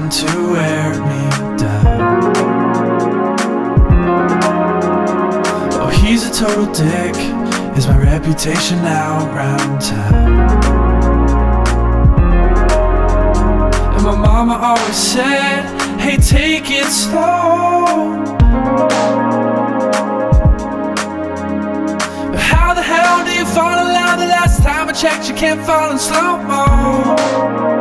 trying to wear me down. Oh, he's a total dick, is my reputation now around town. And my mama always said, hey, take it slow. But how the hell do you fall in love the last time I checked you can't fall in slow mo?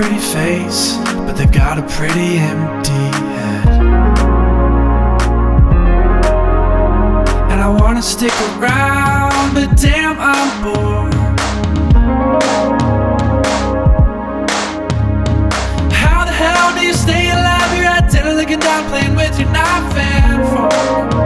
Pretty face, but they've got a pretty empty head. And I wanna stick around, but damn, I'm bored. How the hell do you stay alive? You're at dinner looking down, playing with your knife and fork.